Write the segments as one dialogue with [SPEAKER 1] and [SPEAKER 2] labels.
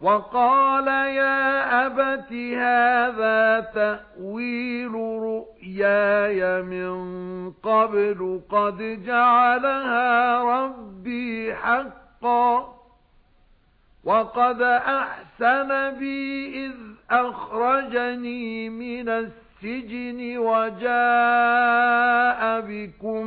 [SPEAKER 1] وَقَالَ يَا أَبَتِ هَذَا تَأْوِيلُ رُؤْيَايَ مِن قَبْلُ قَدْ جَعَلَهَا رَبِّي حَقًّا وَقَدْ أَحْسَنَ بِي إِذْ أَخْرَجَنِي مِنَ السِّجْنِ وَجَاءَ بِكُم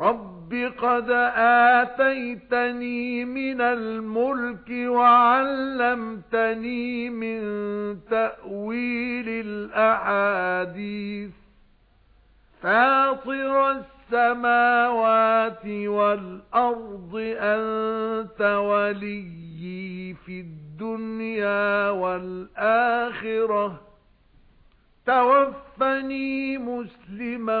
[SPEAKER 1] رَبِّ قَدْ آتَيْتَنِي مِنَ الْمُلْكِ وَعَلَّمْتَنِي مِنْ تَأْوِيلِ الْأَحَادِيثِ فَاطِرَ السَّمَاوَاتِ وَالْأَرْضِ أَنْتَ وَلِيِّي فِي الدُّنْيَا وَالْآخِرَةِ تَوَفَّنِي مُسْلِمًا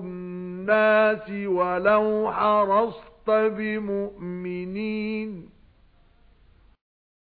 [SPEAKER 1] النَّاسِ وَلَوْ حَرَصْتَ بِمُؤْمِنِينَ.